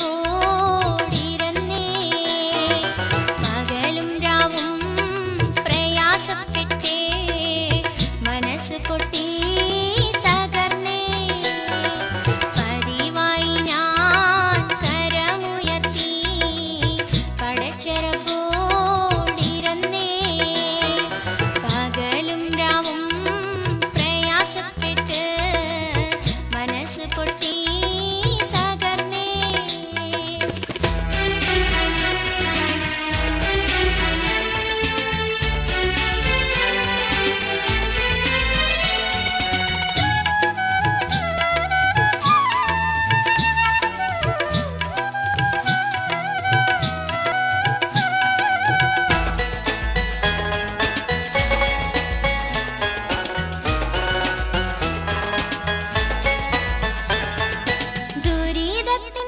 Oh.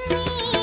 me.